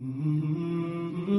Mm-hmm.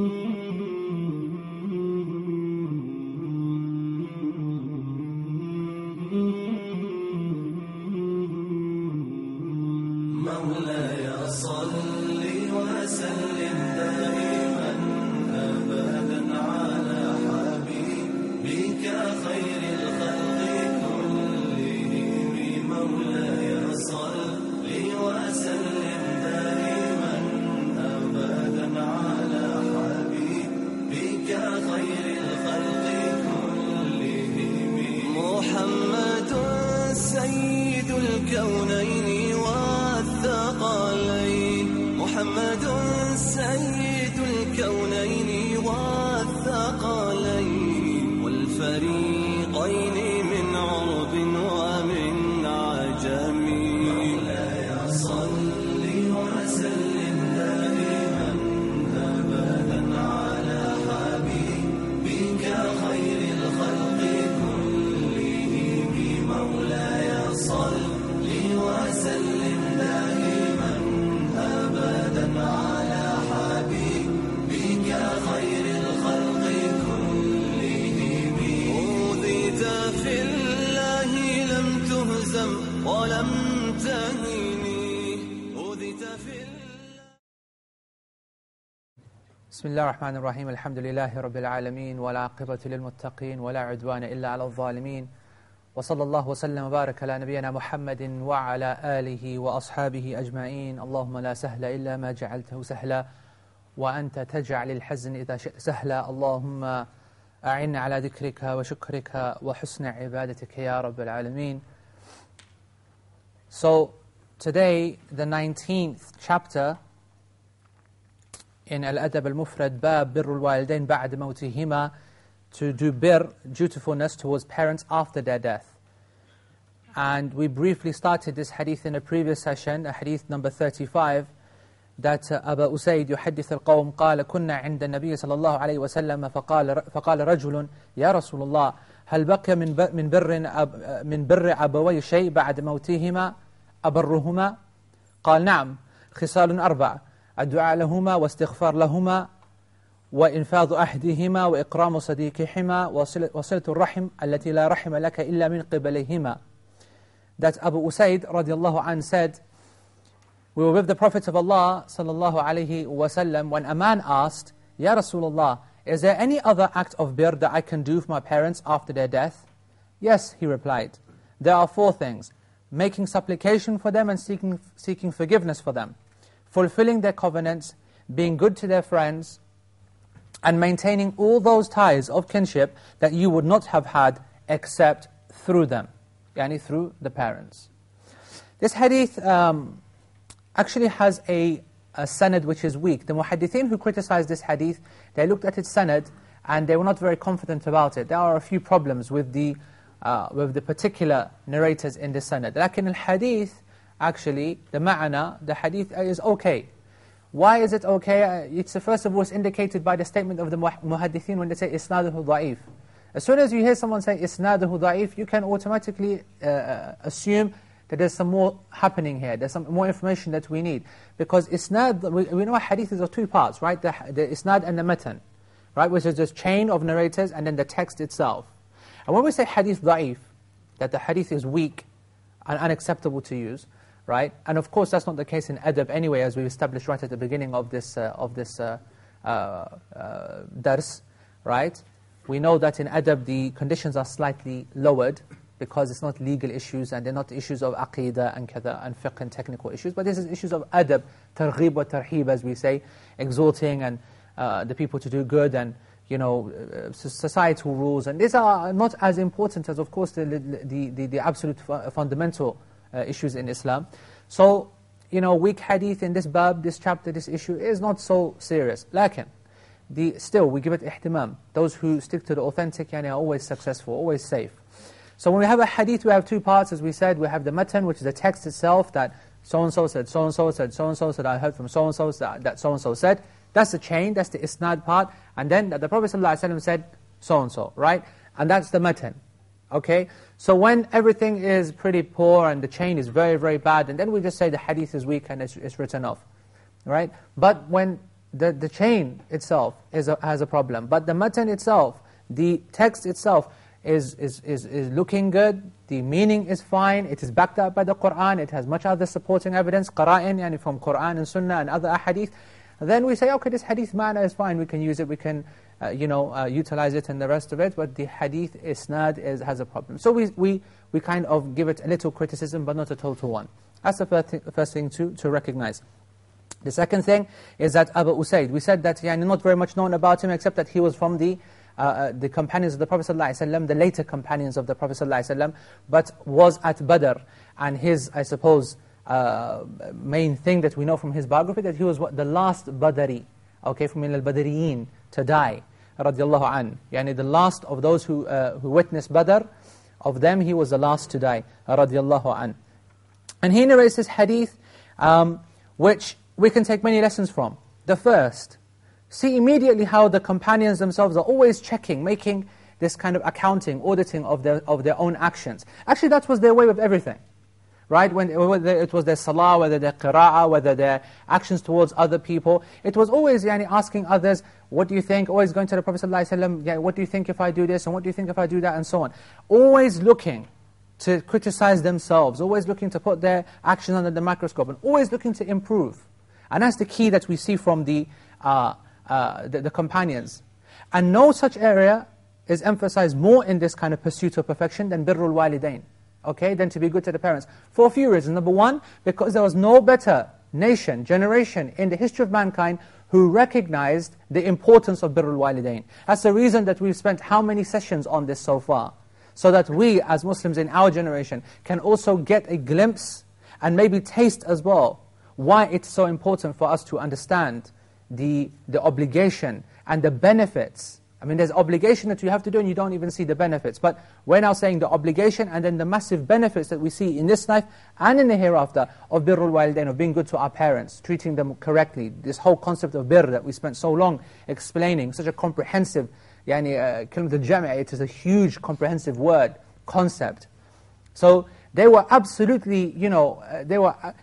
ولم تهني اوذيت في بسم الله الرحمن الرحيم الحمد لله رب العالمين والعاقبة للمتقين ولا عدوان إلا على الظالمين وصلى الله وسلم وبارك على نبينا محمد وعلى آله وأصحابه أجمعين اللهم لا سهل إلا ما جعلته سهلا وأنت تجعل الحزن إذا شئت سهلا اللهم أعنا على ذكرك وشكرك وحسن عبادتك يا رب العالمين So today the 19th chapter in Al-Adab al-Mufrad Bab Birrul Walidain Ba'd Mawtihima to do bir, dutifulness towards parents after their death. And we briefly started this hadith in a previous session, a hadith number 35, that uh, أبا أسيد يحدث القوم قال كنا عند النبي صلى الله عليه وسلم فقال, فقال رجل يا رسول الله هل بقي من من بر من بر أبوي شيء بعد موتهما؟ أبرهما؟ قال نعم خصال أربع الدعاء لهما واستغفار لهما وإنفاذ أحدهما وإكرام صديقهما وصلة الرحم التي لا رحم لك إلا من قبليهما That Abu Usaid radiallahu anh said, We were with the Prophet of Allah sallallahu alayhi wasallam when a man asked, Ya Rasulullah, is there any other act of bir that I can do for my parents after their death? Yes, he replied. There are four things. Making supplication for them and seeking, seeking forgiveness for them. Fulfilling their covenants, being good to their friends, and maintaining all those ties of kinship that you would not have had except through them, yani through the parents. This hadith um, actually has a, a sanad which is weak. The muhaddithin who criticized this hadith, they looked at its sanad and they were not very confident about it. There are a few problems with the, uh, with the particular narrators in this sanad. Lakin al-hadith, actually, the ma'ana, the hadith is okay. Why is it okay? Uh, It's first of all it's indicated by the statement of the muh- muhaddithin when they say isnaduhu da'if. As soon as you hear someone say isnaduhu da'if, you can automatically uh, uh, assume that there's some more happening here. There's some more information that we need. Because isnad, we, we know hadith is of two parts, right? The, the isnad and the matan, right? Which is this chain of narrators and then the text itself. And when we say hadith da'if, that the hadith is weak and unacceptable to use, right? And of course, that's not the case in adab anyway, as we established right at the beginning of this uh, of this uh, uh, uh, dars, right? We know that in adab the conditions are slightly lowered because it's not legal issues and they're not issues of aqidah and kada and fiqh and technical issues, but this is issues of adab, targhib wa tarhib, as we say, exhorting and uh, the people to do good and you know, uh, societal rules, and these are not as important as, of course, the, the, the, the absolute fu- fundamental uh, issues in Islam. So, you know, weak hadith in this bab, this chapter, this issue is not so serious. Lakin, the, still, we give it ihtimam. Those who stick to the authentic yani, are always successful, always safe. So when we have a hadith, we have two parts, as we said. We have the matan, which is the text itself, that so-and-so said, so-and-so said, so-and-so said, I heard from so-and-so that, so-and-so said. That's the chain, that's the isnad part. And then the Prophet ﷺ said, so-and-so, right? And that's the matan. Okay? So when everything is pretty poor and the chain is very, very bad, and then we just say the hadith is weak and it's, it's written off. Right? But when the, the chain itself is a, has a problem. But the matan itself, the text itself, is, is, is, is looking good, the meaning is fine, it is backed up by the Qur'an, it has much other supporting evidence, qara'in, yani from Qur'an and Sunnah and other ahadith, then we say, okay, this hadith ma'na is fine, we can use it, we can uh, you know, uh, utilize it and the rest of it, but the hadith isnad is, has a problem. So we, we, we kind of give it a little criticism, but not a total one. That's the first thing, first thing to, to recognize. The second thing is that Abu Usaid, we said that yani, not very much known about him except that he was from the, uh, uh the companions of the Prophet ﷺ, the later companions of the Prophet ﷺ, but was at Badr. And his, I suppose, uh, main thing that we know from his biography, that he was what, the last Badri, okay, from al-Badriyin, to die, radiallahu an. Yani the last of those who, uh, who witnessed Badr, of them he was the last to die, radiallahu an. And he narrates this hadith, um, which we can take many lessons from. The first, see immediately how the companions themselves are always checking, making this kind of accounting, auditing of their, of their own actions. Actually, that was their way with everything. Right? When, whether it was their salah, whether their qira'ah, whether their actions towards other people, it was always yani, asking others, what do you think? Always going to the Prophet ﷺ, yeah, what do you think if I do this, and what do you think if I do that, and so on. Always looking to criticize themselves, always looking to put their actions under the microscope, and always looking to improve. And that's the key that we see from the, uh, uh, the, the, companions. And no such area is emphasized more in this kind of pursuit of perfection than birrul walidain. Okay, than to be good to the parents. For a few reasons. Number one, because there was no better nation, generation in the history of mankind who recognized the importance of birrul walidain. That's the reason that we've spent how many sessions on this so far. So that we, as Muslims in our generation, can also get a glimpse and maybe taste as well why it's so important for us to understand the, the obligation and the benefits. I mean, there's obligation that you have to do and you don't even see the benefits. But we're now saying the obligation and then the massive benefits that we see in this life and in the hereafter of birrul walidain, of being good to our parents, treating them correctly. This whole concept of birr that we spent so long explaining, such a comprehensive, yani, uh, it is a huge comprehensive word, concept. So they were absolutely, you know, uh, they were... Uh,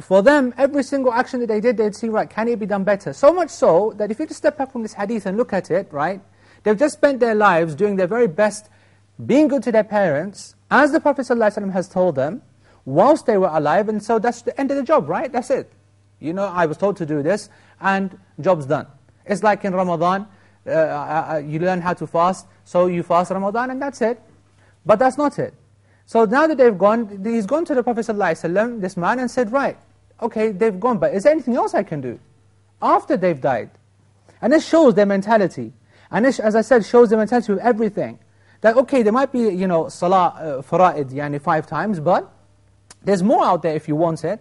for them, every single action that they did, they'd see, right, can it be done better? So much so, that if you just step back from this hadith and look at it, right, they've just spent their lives doing their very best, being good to their parents, as the Prophet ﷺ has told them, whilst they were alive, and so that's the end of the job, right? That's it. You know, I was told to do this, and job's done. It's like in Ramadan, uh, uh, uh you learn how to fast, so you fast Ramadan, and that's it. But that's not it. So now that they've gone, he's gone to the Prophet ﷺ, this man, and said, right, okay, they've gone, but is there anything else I can do? After they've died. And this shows their mentality. And this, as I said, shows their mentality with everything. That, okay, there might be, you know, salah, uh, fara'id, yani five times, but there's more out there if you want it.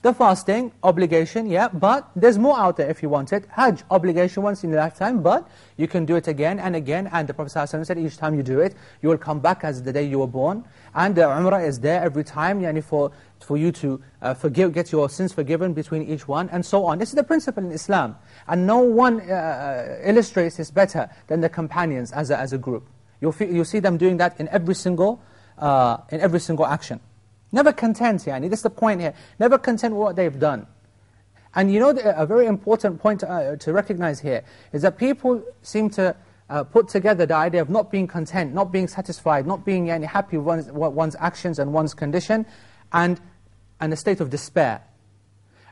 The fasting, obligation, yeah, but there's more out there if you want it. Hajj, obligation once in a lifetime, but you can do it again and again. And the Prophet ﷺ said, each time you do it, you will come back as the day you were born. And the Umrah is there every time, yani for, for you to uh, forgive, get your sins forgiven between each one, and so on. This is the principle in Islam. And no one uh, uh illustrates this better than the companions as a, as a group. You'll, you'll see them doing that in every single, uh, in every single action. Never content, yani. This is the point here. Never content with what they've done. And you know, a very important point to, uh, to recognize here is that people seem to uh, put together the idea of not being content, not being satisfied, not being yani, happy with one's, one's actions and one's condition, and, and a state of despair.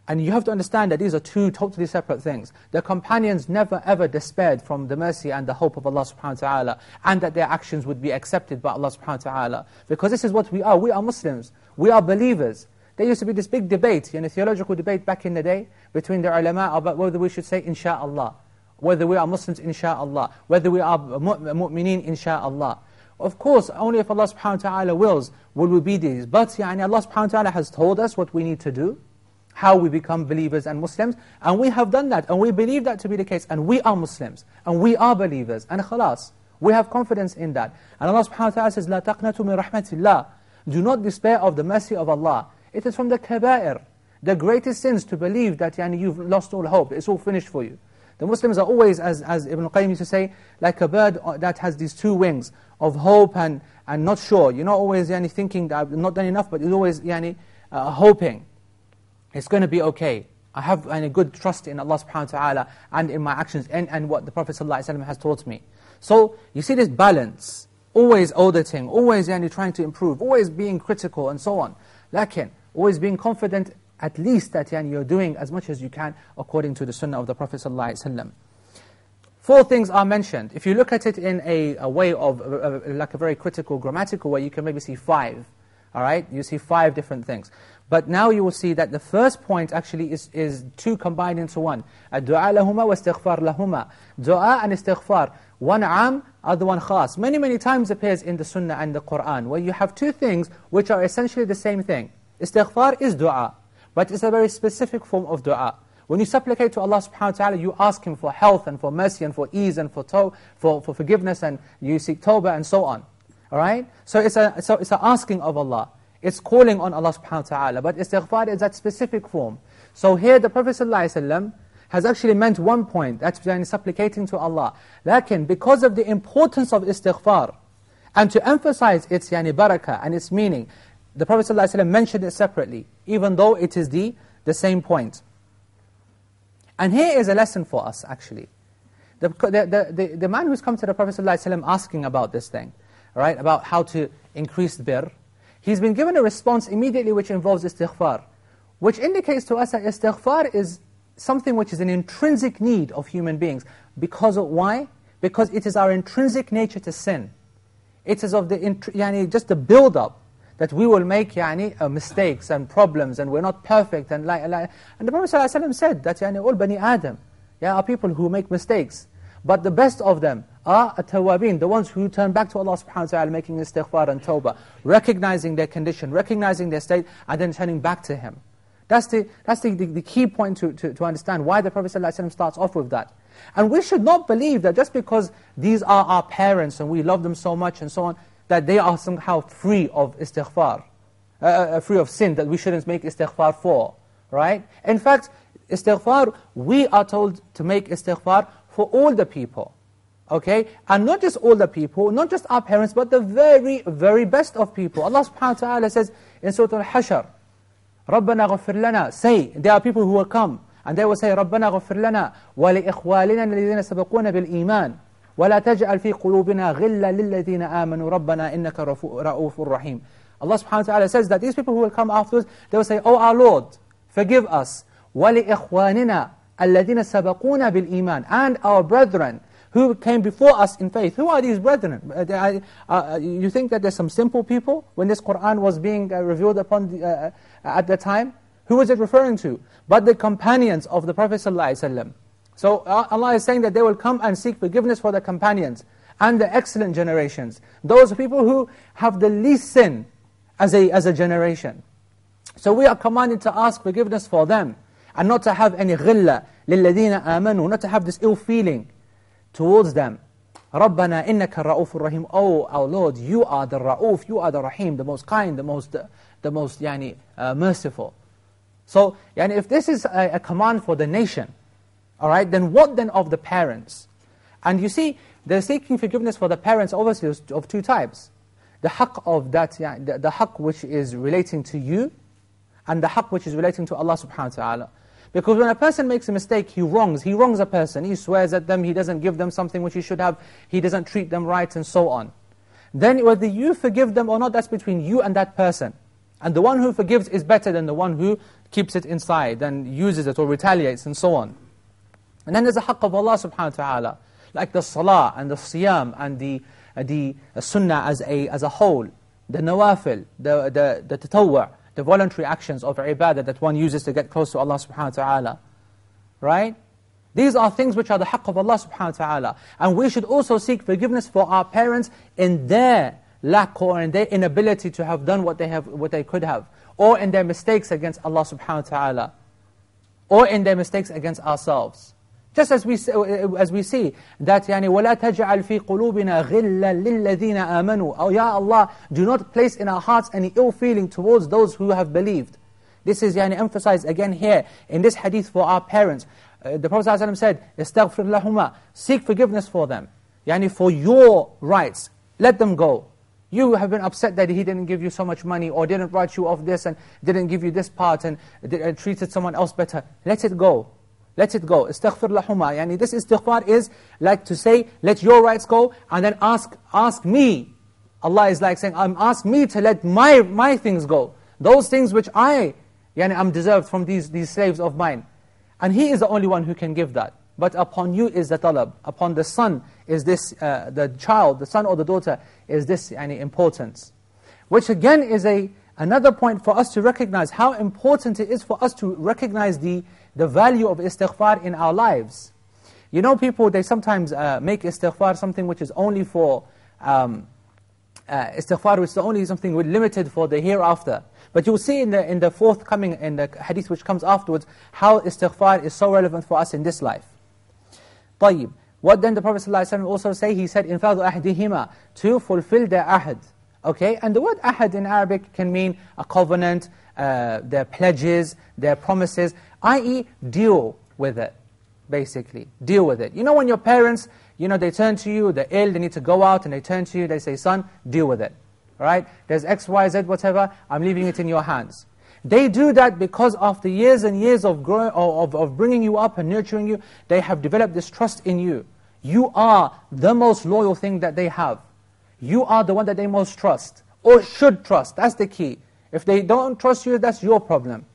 And you have to understand that these are two totally separate things. The companions never ever despaired from the mercy and the hope of Allah subhanahu wa ta'ala, and that their actions would be accepted by Allah subhanahu wa ta'ala. Because this is what we are. We are Muslims. We are believers. There used to be this big debate, you know, theological debate back in the day between the ulama about whether we should say insha'Allah, whether we are Muslims insha'Allah, whether we are mu'mineen insha'Allah. Of course, only if Allah subhanahu wa ta'ala wills will we be these. But yani, Allah subhanahu wa ta'ala has told us what we need to do, how we become believers and Muslims, and we have done that, and we believe that to be the case, and we are Muslims, and we are believers, and khalas. We have confidence in that. And Allah subhanahu wa ta'ala says, لا تقنطوا من رحمة الله do not despair of the mercy of Allah. It is from the kaba'ir, the greatest sins to believe that yani, you've lost all hope, it's all finished for you. The Muslims are always, as, as Ibn Qayyim used to say, like a bird that has these two wings of hope and, and not sure. You're not always yani, thinking that I've not done enough, but you're always yani, uh, hoping. It's going to be okay. I have a good trust in Allah subhanahu wa ta'ala and in my actions and, and what the Prophet ﷺ has taught me. So, you see this balance, always auditing, always yani, trying to improve, always being critical and so on. Lakin, always being confident at least that yani, you're doing as much as you can according to the sunnah of the Prophet ﷺ. Four things are mentioned. If you look at it in a, a way of, like a very critical, grammatical way, you can maybe see five. All right? You see five different things. But now you will see that the first point actually is, is two combined into one. Ad-du'a lahuma wa istighfar lahuma. Du'a and istighfar. One am, other one khas. Many, many times appears in the Sunnah and the Qur'an, where you have two things which are essentially the same thing. Istighfar is du'a, but it's a very specific form of du'a. When you supplicate to Allah subhanahu wa ta'ala, you ask Him for health and for mercy and for ease and for, to for, for forgiveness and you seek tawbah and so on. All right? So it's, a, so it's asking of Allah. It's calling on Allah subhanahu wa ta'ala. But istighfar is that specific form. So here the Prophet ﷺ has actually meant one point, that's supplicating to Allah. Lakin, because of the importance of istighfar, and to emphasize its yani barakah and its meaning, the Prophet ﷺ mentioned it separately, even though it is the, the same point. And here is a lesson for us, actually. The, the, the, the man who's come to the Prophet ﷺ asking about this thing, right, about how to increase birr, he's been given a response immediately which involves istighfar, which indicates to us that istighfar is something which is an intrinsic need of human beings. Because of, why? Because it is our intrinsic nature to sin. It is of the, yani, just the build-up that we will make yani, uh, mistakes and problems and we're not perfect. And like, like and the Prophet ﷺ said that yani, all Bani Adam yeah, are people who make mistakes. But the best of them are at-tawabin, the ones who turn back to Allah subhanahu wa ta'ala, making istighfar and tawbah, recognizing their condition, recognizing their state, and then turning back to Him. That's the, that's the, the, the key point to, to, to understand why the Prophet ﷺ starts off with that. And we should not believe that just because these are our parents and we love them so much and so on, that they are somehow free of istighfar, uh, uh, free of sin, that we shouldn't make istighfar for, right? In fact, istighfar, we are told to make istighfar for all the people, okay? And not just all the people, not just our parents, but the very, very best of people. Allah subhanahu wa ta'ala says in Surah Al-Hashr, رَبَّنَا غَفِرْ لَنَا Say, there are people who will come, and they will say, رَبَّنَا غَفِرْ لَنَا وَلِإِخْوَالِنَا الَّذِينَ سَبَقُونَ بِالْإِيمَانِ وَلَا تَجْعَلْ فِي قُلُوبِنَا غِلًّا لِلَّذِينَ آمَنُوا رَبَّنَا إِنَّكَ رَؤُوفٌ رَحِيمٌ Allah subhanahu wa ta'ala says that these people who will come afterwards, they will say, Oh our Lord, forgive us. وَلِإِخْوَانِنَا الَّذِينَ سَبَقُونَ بِالْإِيمَانِ And our brethren who came before us in faith. Who are these brethren? Uh, uh, you think that there's some simple people when this Qur'an was being uh, revealed upon the, uh, at the time? Who was it referring to? But the companions of the Prophet ﷺ. So uh, Allah is saying that they will come and seek forgiveness for the companions and the excellent generations. Those people who have the least sin as a, as a generation. So we are commanded to ask forgiveness for them and not to have any ghilla لِلَّذِينَ آمَنُوا Not to have this ill feeling towards them. رَبَّنَا إِنَّكَ الرَّؤُوفُ الرَّحِيمُ Oh, our Lord, you are the Ra'uf, you are the Rahim, the most kind, the most, the most yani, uh, merciful. So, yani, if this is a, a command for the nation, all right, then what then of the parents? And you see, they're seeking forgiveness for the parents obviously of two types. The haqq of that, yeah, the, the haqq which is relating to you, and the haqq which is relating to Allah subhanahu wa ta'ala. Because when a person makes a mistake, he wrongs. He wrongs a person. He swears at them. He doesn't give them something which he should have. He doesn't treat them right and so on. Then whether you forgive them or not, that's between you and that person. And the one who forgives is better than the one who keeps it inside and uses it or retaliates and so on. And then there's the haqq of Allah subhanahu wa ta'ala, like the salah and the siyam and the, uh, the sunnah as a, as a whole, the nawafil, the, the, the tatawwa', the voluntary actions of ibadah that one uses to get close to Allah subhanahu wa ta'ala. Right? These are things which are the haqq of Allah subhanahu wa ta'ala. And we should also seek forgiveness for our parents in their lack or in their inability to have done what they, have, what they could have. Or in their mistakes against Allah subhanahu wa ta'ala. Or in their mistakes against ourselves. Just as we, as we see that يعني وَلَا تَجْعَلْ فِي قُلُوبِنَا غِلًّا لِلَّذِينَ آمَنُوا Oh Ya Allah, do not place in our hearts any ill feeling towards those who have believed. This is yani, emphasized again here in this hadith for our parents. Uh, the Prophet ﷺ said, اسْتَغْفِرْ لَهُمَا Seek forgiveness for them. Yani for your rights. Let them go. You have been upset that he didn't give you so much money or didn't write you off this and didn't give you this part and uh, treated someone else better. Let it go. Let it go. Istaghfir lahuma. Yani this istighfar is like to say, let your rights go and then ask, ask me. Allah is like saying, um, ask me to let my, my things go. Those things which I yani, am deserved from these, these slaves of mine. And He is the only one who can give that. But upon you is the talab. Upon the son is this, uh, the child, the son or the daughter, is this any importance. Which again is a another point for us to recognize how important it is for us to recognize the, the value of istighfar in our lives. You know people, they sometimes uh, make istighfar something which is only for, um, uh, istighfar which is only something limited for the hereafter. But you'll see in the, in the forthcoming, in the hadith which comes afterwards, how istighfar is so relevant for us in this life. طيب. What then the Prophet ﷺ also say? He said, إِنْفَاذُ أَحْدِهِمَا To fulfill their ahad. Okay, and the word ahad in Arabic can mean a covenant, uh, their pledges, their promises, i.e. deal with it, basically. Deal with it. You know when your parents, you know, they turn to you, they're ill, they need to go out, and they turn to you, they say, son, deal with it. Right? There's X, Y, Z, whatever, I'm leaving it in your hands. They do that because after years and years of, growing, of, of bringing you up and nurturing you, they have developed this trust in you. You are the most loyal thing that they have. You are the one that they most trust, or should trust. That's the key. If they don't trust you, that's your problem.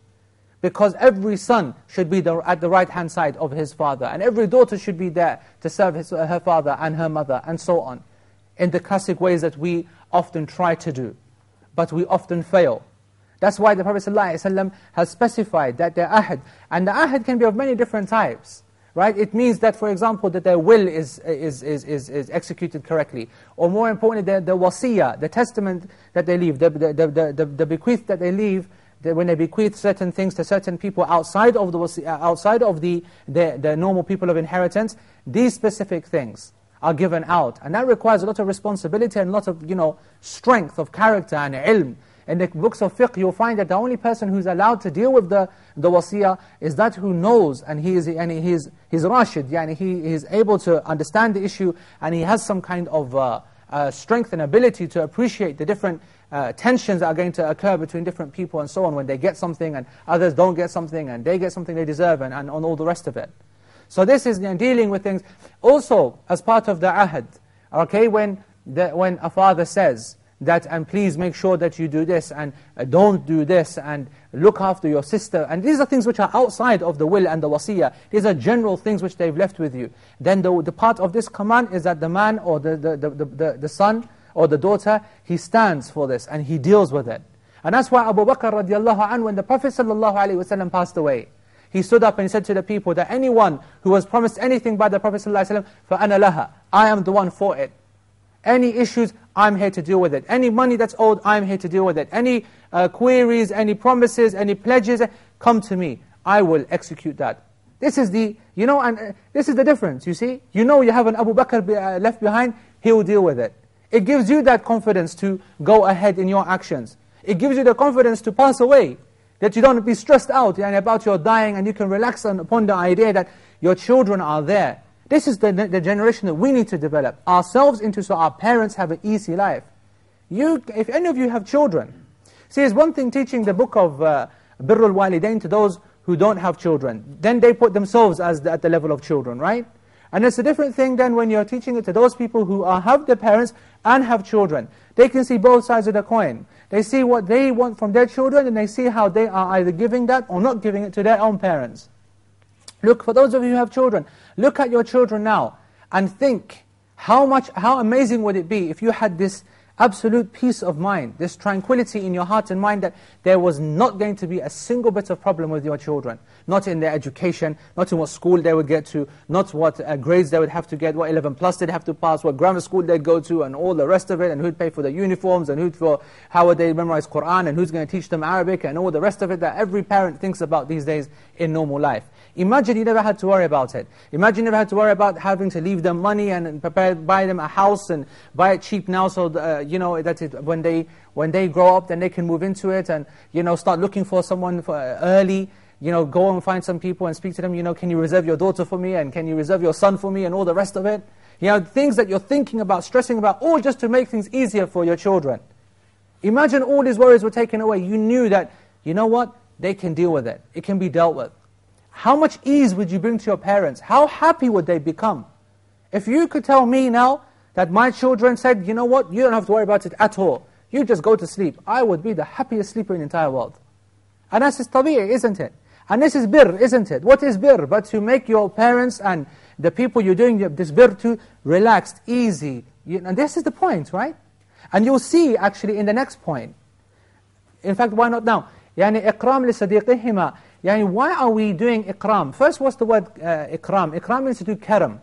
Because every son should be the, at the right-hand side of his father, and every daughter should be there to serve his, her father and her mother, and so on. In the classic ways that we often try to do, but we often fail. That's why the Prophet ﷺ has specified that their ahad, and the ahad can be of many different types. Right? It means that, for example, that their will is, is, is, is, is executed correctly. Or more importantly, the, the wasiyah, the testament that they leave, the, the, the, the, the bequeath that they leave, when they bequeath certain things to certain people outside of the, outside of the, the, the normal people of inheritance, these specific things are given out. And that requires a lot of responsibility and a lot of you know, strength of character and ilm in the books of fiqh, you'll find that the only person who's allowed to deal with the, the wasiyah is that who knows, and he is, and he is he's rashid, yani he is able to understand the issue, and he has some kind of uh, uh, strength and ability to appreciate the different uh, tensions that are going to occur between different people and so on, when they get something and others don't get something, and they get something they deserve, and, and on all the rest of it. So this is you know, dealing with things. Also, as part of the ahad, okay, when, the, when a father says, that, and please make sure that you do this, and uh, don't do this, and look after your sister. And these are things which are outside of the will and the wasiyah. These are general things which they've left with you. Then the, the part of this command is that the man or the, the, the, the, the son or the daughter, he stands for this, and he deals with it. And that's why Abu Bakr radiallahu anhu, when the Prophet sallallahu alaihi wasallam passed away, he stood up and he said to the people that anyone who was promised anything by the Prophet sallallahu alaihi wasallam, فَأَنَا لَهَا I am the one for it. Any issues, I'm here to deal with it. Any money that's owed, I'm here to deal with it. Any uh, queries, any promises, any pledges, come to me. I will execute that. This is the, you know, and uh, this is the difference, you see? You know you have an Abu Bakr be, uh, left behind, he will deal with it. It gives you that confidence to go ahead in your actions. It gives you the confidence to pass away. That you don't be stressed out and about your dying and you can relax upon the idea that your children are there. This is the, the generation that we need to develop ourselves into so our parents have an easy life. You, if any of you have children, see it's one thing teaching the book of uh, Birrul Walidain to those who don't have children. Then they put themselves as the, at the level of children, right? And it's a different thing then when you're teaching it to those people who are, have their parents and have children. They can see both sides of the coin. They see what they want from their children and they see how they are either giving that or not giving it to their own parents. Look, for those of you who have children, look at your children now and think how much, how amazing would it be if you had this absolute peace of mind, this tranquility in your heart and mind that there was not going to be a single bit of problem with your children. Not in their education, not in what school they would get to, not what uh, grades they would have to get, what 11 plus they'd have to pass, what grammar school they'd go to, and all the rest of it, and who'd pay for the uniforms, and who'd for how would they memorize Qur'an, and who's going to teach them Arabic, and all the rest of it that every parent thinks about these days in normal life. Imagine you never had to worry about it. Imagine you never had to worry about having to leave them money and prepare, buy them a house and buy it cheap now so, uh, you know, that it, when, they, when they grow up then they can move into it and, you know, start looking for someone for, uh, early. you know, go and find some people and speak to them, you know, can you reserve your daughter for me and can you reserve your son for me and all the rest of it? You know, things that you're thinking about, stressing about, all just to make things easier for your children. Imagine all these worries were taken away. You knew that, you know what, they can deal with it. It can be dealt with. How much ease would you bring to your parents? How happy would they become? If you could tell me now that my children said, you know what, you don't have to worry about it at all. You just go to sleep. I would be the happiest sleeper in the entire world. And that's tabi'i, isn't it? And this is bir, isn't it? What is bir? But to make your parents and the people you're doing this bir to relaxed, easy. and this is the point, right? And you'll see actually in the next point. In fact, why not now? يعني إكرام لصديقهما Yani why are we doing ikram? First, what's the word uh, ikram? Ikram means to do karam.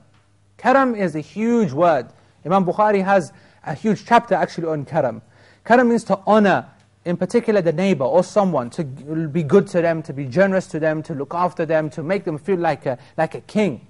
Karam is a huge word. Imam Bukhari has a huge chapter actually on karam. Karam means to honor, in particular the neighbor or someone, to be good to them, to be generous to them, to look after them, to make them feel like a, like a king.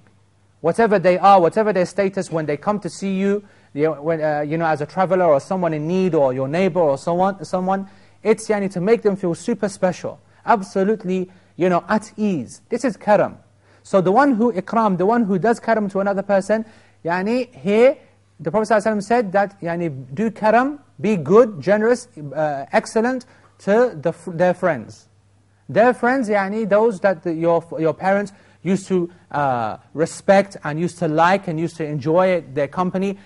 Whatever they are, whatever their status, when they come to see you, you know, when, uh, you know as a traveler or someone in need or your neighbor or someone, someone it's yani to make them feel super special. Absolutely you know, at ease. This is karam. So the one who ikram, the one who does karam to another person, yani, here, the Prophet ﷺ said that yani, do karam, be good, generous, uh, excellent to the, their friends. Their friends, yani, those that the, your, your parents used to uh, respect and used to like and used to enjoy their company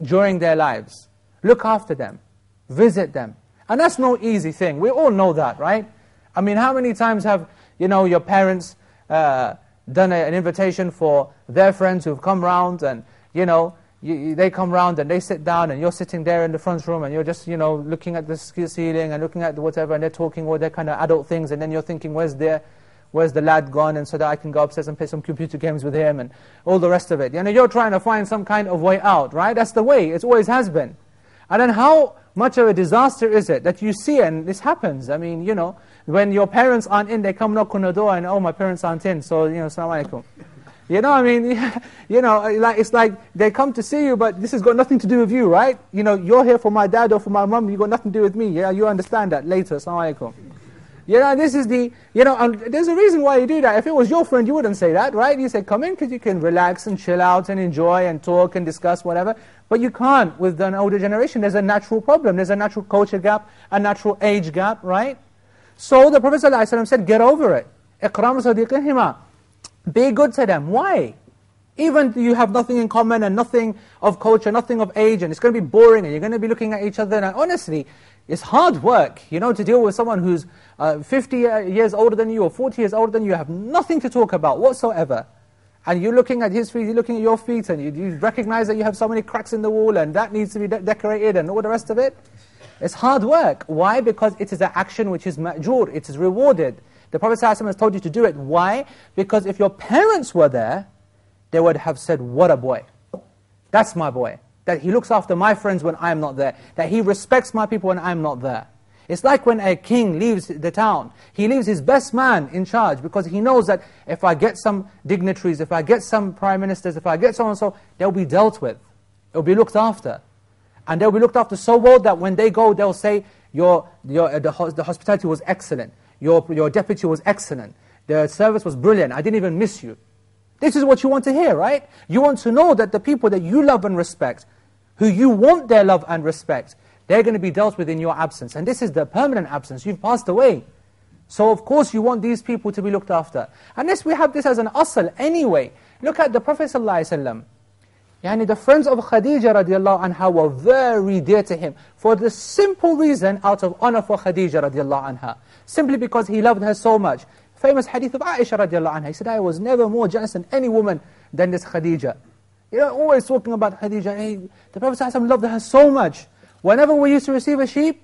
during their lives. Look after them. Visit them. And that's no easy thing. We all know that, right? I mean, how many times have, you know, your parents uh, done a, an invitation for their friends who've come round and, you know, you, they come round and they sit down and you're sitting there in the front room and you're just, you know, looking at the ceiling and looking at whatever and they're talking all their kind of adult things and then you're thinking, where's their, where's the lad gone and so that I can go upstairs and play some computer games with him and all the rest of it. You know, you're trying to find some kind of way out, right? That's the way, it always has been. And then how much of a disaster is it that you see, and this happens, I mean, you know, when your parents aren't in, they come knock on the door and, oh, my parents aren't in, so, you know, assalamu alaikum. You know, I mean, you know, like it's like they come to see you, but this has got nothing to do with you, right? You know, you're here for my dad or for my mum, you got nothing to do with me. Yeah, you understand that later. Assalamu alaikum. You know, this is the, you know, and there's a reason why you do that. If it was your friend, you wouldn't say that, right? You say, come in because you can relax and chill out and enjoy and talk and discuss whatever. But you can't with an older generation. There's a natural problem. There's a natural culture gap, a natural age gap, right? So the Prophet ﷺ said, get over it. إِقْرَامُ صَدِيقِهِمَا Be good to them. Why? Even you have nothing in common and nothing of culture, nothing of age, and it's going to be boring, and you're going to be looking at each other, and honestly, it's hard work, you know, to deal with someone who's uh, 50 years older than you or 40 years older than you, have nothing to talk about whatsoever. And you're looking at his feet, you're looking at your feet, and you, you recognize that you have so many cracks in the wall, and that needs to be de decorated, and all the rest of it. It's hard work. Why? Because it is an action which is ma'jur, it is rewarded. The Prophet ﷺ has told you to do it. Why? Because if your parents were there, they would have said, what a boy. That's my boy that he looks after my friends when I'm not there, that he respects my people when I'm not there. It's like when a king leaves the town. He leaves his best man in charge because he knows that if I get some dignitaries, if I get some prime ministers, if I get so and so, they'll be dealt with. They'll be looked after. And they'll be looked after so well that when they go, they'll say, your, your, uh, the, the hospitality was excellent. Your, your deputy was excellent. The service was brilliant. I didn't even miss you. This is what you want to hear, right? You want to know that the people that you love and respect, who you want their love and respect, they're going to be dealt with in your absence. And this is the permanent absence. You've passed away. So of course you want these people to be looked after. Unless we have this as an asl anyway. Look at the Prophet ﷺ. Yani the friends of Khadija radiallahu anha were very dear to him for the simple reason out of honor for Khadija radiallahu anha. Simply because he loved her so much famous hadith of Aisha radiallahu anha. He said, I was never more jealous than any woman than this Khadija. You know, always talking about Khadija. Hey, the Prophet ﷺ loved her so much. Whenever we used to receive a sheep,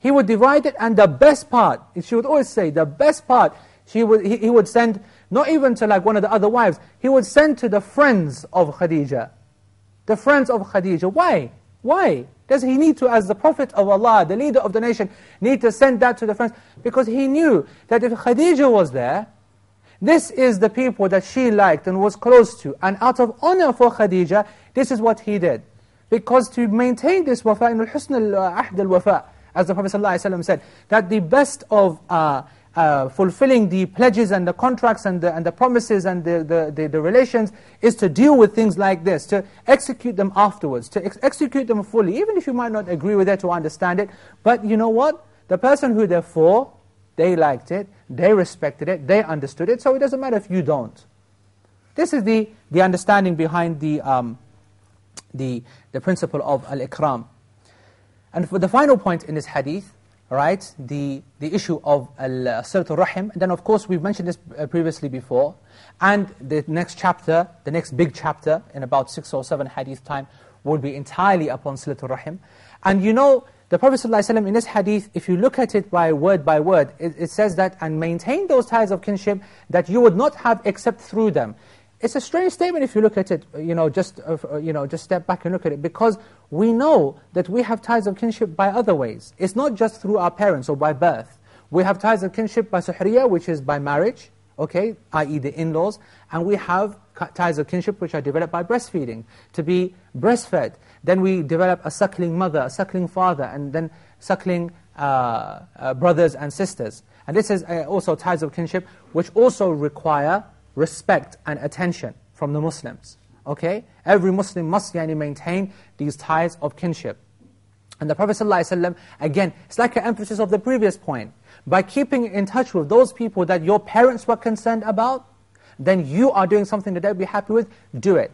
he would divide it, and the best part, she would always say, the best part, she would, he, he would send, not even to like one of the other wives, he would send to the friends of Khadija. The friends of Khadija. Why? Why? Does he need to, as the Prophet of Allah, the leader of the nation, need to send that to the friends? Because he knew that if Khadija was there, this is the people that she liked and was close to. And out of honor for Khadija, this is what he did. Because to maintain this wafa, in al-husn al-ahd al-wafa, as the Prophet ﷺ said, that the best of uh, uh, fulfilling the pledges and the contracts and the, and the promises and the, the, the, the relations is to deal with things like this, to execute them afterwards, to ex execute them fully, even if you might not agree with it or understand it. But you know what? The person who they're for, they liked it, they respected it, they understood it, so it doesn't matter if you don't. This is the, the understanding behind the, um, the, the principle of al-ikram. And for the final point in this hadith, right, the, the issue of al-silat rahim then of course we've mentioned this uh, previously before, and the next chapter, the next big chapter, in about six or seven hadith time, will be entirely upon silat rahim And you know, the Prophet ﷺ in this hadith, if you look at it by word by word, it, it says that, and maintain those ties of kinship that you would not have except through them. It's a strange statement if you look at it, you know, just, uh, uh, you know, just step back and look at it, because we know that we have ties of kinship by other ways. It's not just through our parents or by birth. We have ties of kinship by suhriya, which is by marriage, okay, i.e. the in-laws, and we have ties of kinship which are developed by breastfeeding, to be breastfed. Then we develop a suckling mother, a suckling father, and then suckling uh, uh, brothers and sisters. And this is uh, also ties of kinship which also require respect and attention from the Muslims. Okay? Every Muslim must yani, maintain these ties of kinship. And the Prophet ﷺ, again, it's like an emphasis of the previous point. By keeping in touch with those people that your parents were concerned about, then you are doing something that they'll be happy with, do it.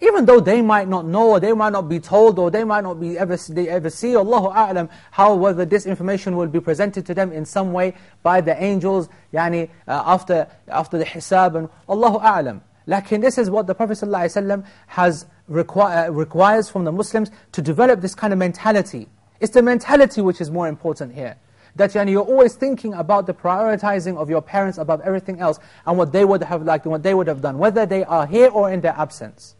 Even though they might not know, or they might not be told, or they might not be ever, they ever see, Allahu A'lam, how whether this information will be presented to them in some way by the angels, yani, uh, after, after the hisab, and Allahu A'lam. Lakin this is what the Prophet ﷺ has require, uh, requires from the Muslims to develop this kind of mentality. It's the mentality which is more important here. That yani, you're always thinking about the prioritizing of your parents above everything else, and what they would have liked, and what they would have done, whether they are here or in their absence.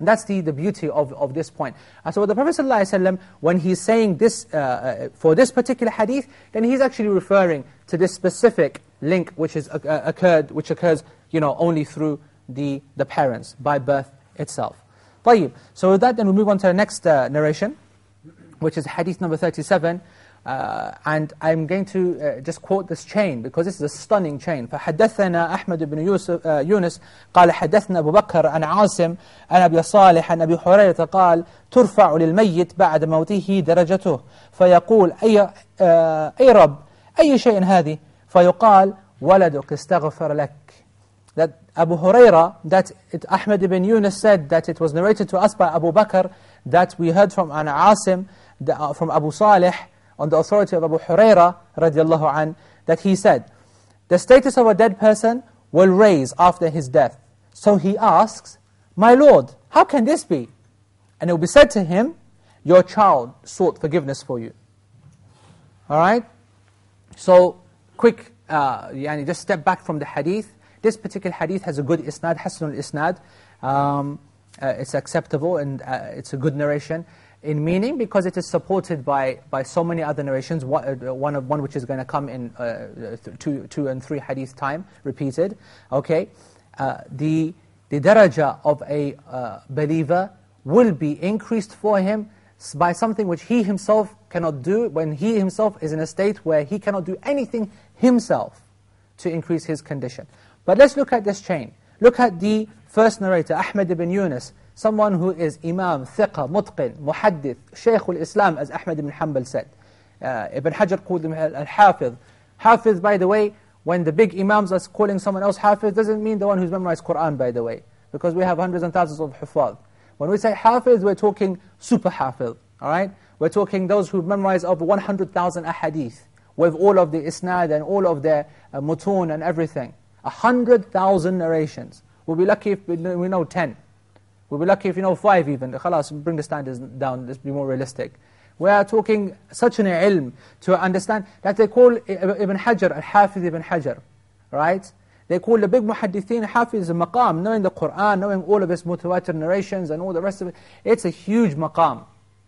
And that's the, the beauty of, of this point. And so the Prophet ﷺ, when he's saying this, uh, uh, for this particular hadith, then he's actually referring to this specific link which is uh, occurred, which occurs, you know, only through the, the parents, by birth itself. طيب. So with that, then we move on to the next uh, narration, which is hadith number 37, uh, and I'm going to uh, just quote this chain because this is a stunning chain. فحدثنا أحمد بن يوسف uh, يونس قال حدثنا أبو بكر عن عاصم عن أبي صالح عن أبي حريرة قال ترفع للميت بعد موته درجته فيقول أي, أي رب أي شيء هذه فيقال ولدك استغفر لك that Abu Huraira, that it, Ahmad ibn Yunus said that it was narrated to us by Abu Bakr, that we heard from an Asim, the, uh, from Abu Salih, on the authority of Abu Huraira radiallahu an, that he said, the status of a dead person will raise after his death. So he asks, My Lord, how can this be? And it will be said to him, Your child sought forgiveness for you. Alright? So, quick, uh, yani just step back from the hadith. This particular hadith has a good isnad, hasanul isnad. Um, uh, it's acceptable and uh, it's a good narration in meaning because it is supported by, by so many other narrations, one, uh, of, one which is going to come in uh, two, two and three hadith time, repeated. Okay, uh, the, the daraja of a uh, believer will be increased for him by something which he himself cannot do when he himself is in a state where he cannot do anything himself to increase his condition. But let's look at this chain. Look at the first narrator, Ahmed ibn Yunus, someone who is imam, thiqa, mutqin, muhaddith, shaykh al-Islam, as Ahmad ibn Hanbal said. Uh, ibn Hajar called him al-Hafiz. Hafiz, by the way, when the big imams are calling someone else Hafiz, doesn't mean the one who's memorized Qur'an, by the way. Because we have hundreds and thousands of Hufaz. When we say Hafiz, we're talking super Hafiz. All right? We're talking those who memorize over 100,000 ahadith, with all of the isnad and all of their uh, mutun and everything. 100,000 narrations. We'll be lucky if we know 10. We'll be lucky if you know five even. Khalas, bring the standards down, let's be more realistic. We are talking such an ilm to understand that they call Ibn Hajar al-Hafiz Ibn Hajar, right? They call the big muhaddithin Hafiz al-Maqam, knowing the Qur'an, knowing all of its mutawatir narrations and all the rest of it. It's a huge maqam.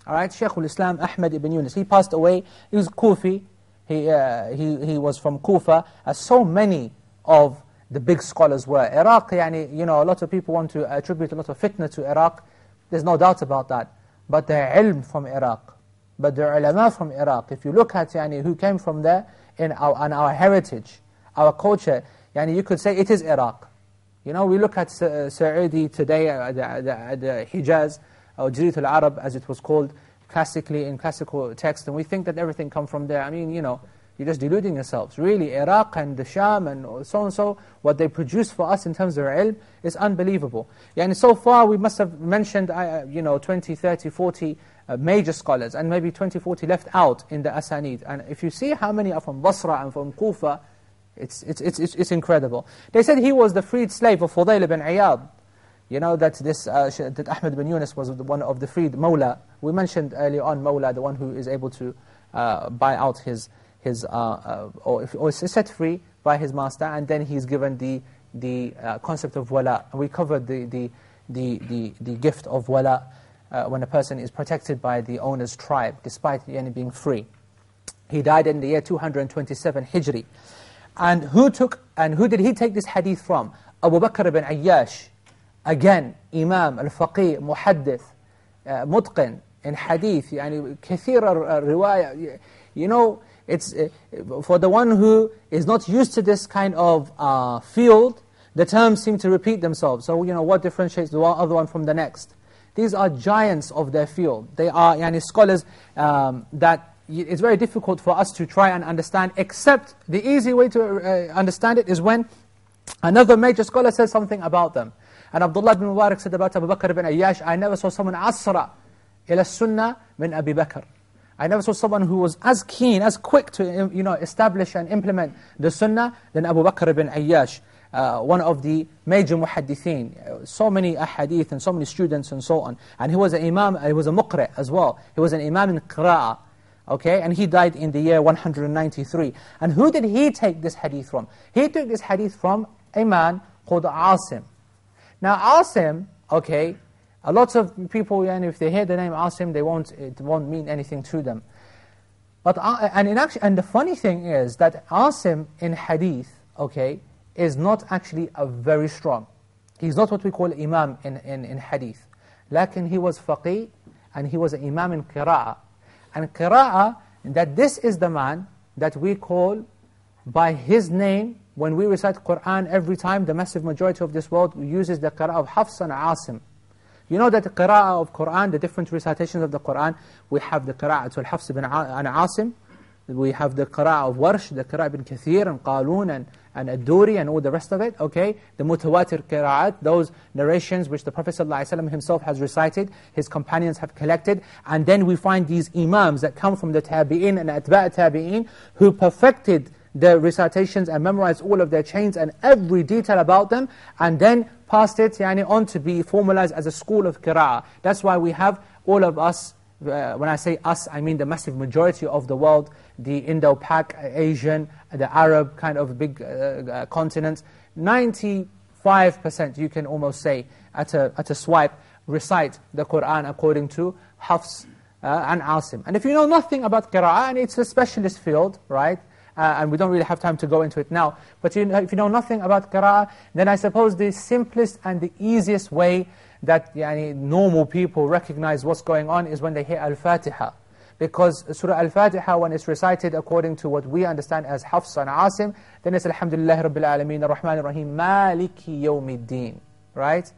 All right, Shaykh al-Islam Ahmad ibn Yunus, he passed away, he was Kufi, he, uh, he, he was from Kufa, as so many of the big scholars were. Iraq, yani, you know, a lot of people want to attribute a lot of fitna to Iraq. There's no doubt about that. But the ilm from Iraq, but the ulama from Iraq, if you look at yani, who came from there, in our, in our heritage, our culture, yani you could say it is Iraq. You know, we look at uh, Saudi today, uh, the, the, the Hijaz, or Jazirah al-Arab as it was called classically in classical text, and we think that everything comes from there. I mean, you know, you're just deluding yourselves. Really, Iraq and the Sham and so and so, what they produce for us in terms of ilm is unbelievable. And so far we must have mentioned, uh, you know, 20, 30, 40 uh, major scholars, and maybe 20, 40 left out in the Asanid. And if you see how many are from Basra and from Kufa, it's, it's, it's, it's incredible. They said he was the freed slave of Fudayl ibn Iyad. You know that this uh, that Ahmed bin Yunus was one of the freed Mawla. We mentioned earlier on Mawla, the one who is able to uh, buy out his his, uh, uh, or, if, or is set free by his master, and then he's given the, the uh, concept of wala. We covered the, the, the, the, the gift of wala uh, when a person is protected by the owner's tribe, despite the being free. He died in the year 227 Hijri. And who took, and who did he take this hadith from? Abu Bakr ibn Ayyash, again, Imam, al-Faqih, Muhaddith, uh, Mutqin, in hadith, يعني كثير الرواية, you know, it's uh, for the one who is not used to this kind of uh, field, the terms seem to repeat themselves. So, you know, what differentiates the one, other one from the next? These are giants of their field. They are yani, scholars um, that it's very difficult for us to try and understand, except the easy way to uh, understand it is when another major scholar says something about them. And Abdullah ibn Mubarak said about Abu Bakr ibn Ayyash, I never saw someone asra ila sunnah min Abi Bakr. I never saw someone who was as keen, as quick to you know, establish and implement the sunnah than Abu Bakr ibn Ayyash, uh, one of the major muhaddithin. So many ahadith and so many students and so on. And he was an imam, he was a muqri as well. He was an imam in qira'ah. Okay, and he died in the year 193. And who did he take this hadith from? He took this hadith from a man called Asim. Now Asim, okay, a lot of people, and if they hear the name Asim, they won't, it won't mean anything to them. But, uh, and, in actually, and the funny thing is that Asim in hadith, okay, is not actually a very strong. He's not what we call imam in, in, in hadith. Lakin he was faqih, and he was an imam in qira'ah. And qira'ah, that this is the man that we call by his name, when we recite Qur'an every time, the massive majority of this world uses the qira'ah of Hafs and Asim. You know that the qira'ah of Qur'an, the different recitations of the Qur'an, we have the qira'ah of Hafs ibn Asim, we have the qira'ah of Warsh, the qira'ah ibn Kathir and Qalun and, and Ad-Duri and all the rest of it, okay? The mutawatir qira'at, those narrations which the Prophet ﷺ himself has recited, his companions have collected, and then we find these imams that come from the tabi'in and atba' tabi'in who perfected the recitations and memorized all of their chains and every detail about them, and then passed it yani, on to be formalized as a school of qira'ah. That's why we have all of us, uh, when I say us, I mean the massive majority of the world, the Indo-Pak, Asian, the Arab kind of big uh, uh, continents, 95% you can almost say at a, at a swipe, recite the Qur'an according to Hafs uh, and Asim. And if you know nothing about qira'ah, and it's a specialist field, right? Uh, and we don't really have time to go into it now. But you know, if you know nothing about qira'ah, then I suppose the simplest and the easiest way that yani, normal people recognize what's going on is when they hear Al-Fatiha. Because Surah Al-Fatiha, when it's recited according to what we understand as Hafs and Asim, then it's Alhamdulillah Rabbil Alameen, Ar-Rahman Ar-Rahim, Maliki Yawmiddin. Right?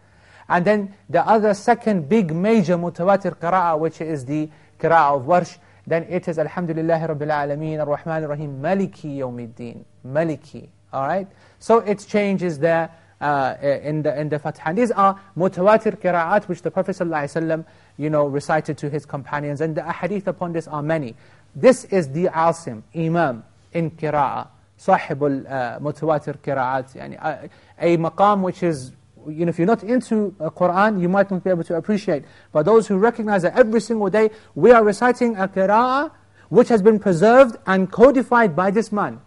And then the other second big major mutawatir qira'ah, which is the qira'ah of Warsh, then it is Alhamdulillah Rabbil Alameen, Ar-Rahman Ar-Rahim, Maliki Yawmiddin, Maliki, alright? So it changes there uh, in, the, in the Fatih. And these are mutawatir qira'at which the Prophet ﷺ, you know, recited to his companions, and the ahadith upon this are many. This is the asim, imam, in qira'ah, sahibul uh, mutawatir qira'at, yani, uh, a maqam which is you know, if you're not into uh, Qur'an, you might not be able to appreciate. But those who recognize that every single day we are reciting a qira'ah which has been preserved and codified by this man